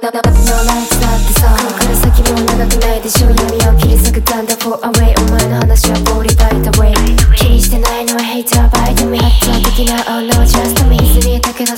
だだだ No lights だってさここから先も長くないでしょ闇を切り裂くたんだ Go away お前の話はボーリーバイタウェイ気にしてないのは Hater by the me 圧倒的な Oh no just me 水に溶け出